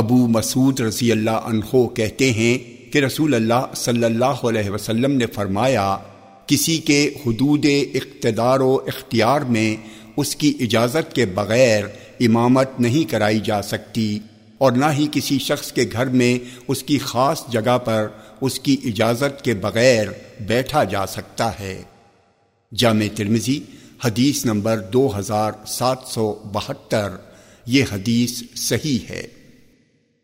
ابو مسعود رضی اللہ عنہ کہتے ہیں کہ رسول اللہ صلی اللہ علیہ وسلم نے فرمایا، کسی کے حدود اقتدار و اختیار میں اس کی اجازت کے بغیر امامت نہیں کرائی جا سکتی اور نہ ہی کسی شخص کے گھر میں اس کی خاص جگہ پر اس کی اجازت کے بغیر بیٹھا جا سکتا ہے۔ جامع ترمزی حدیث نمبر دو ہزار سات سو بہتر، یہ حدیث صحیح ہے۔